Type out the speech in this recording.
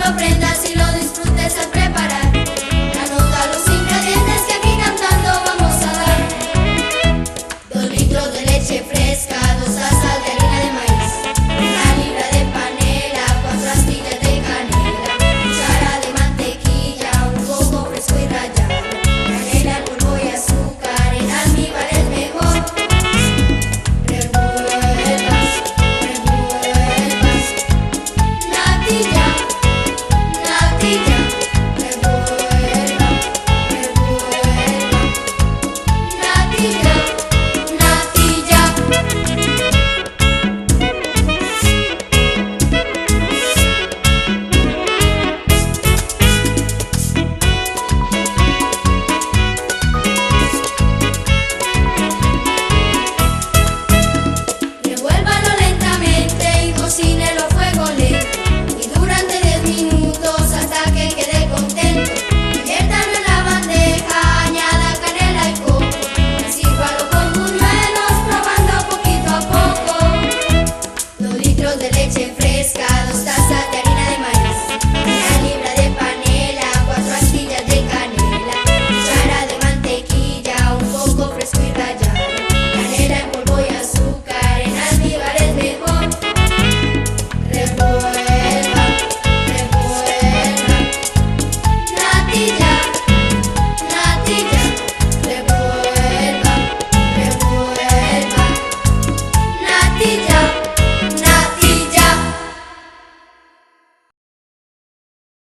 meu prenda You.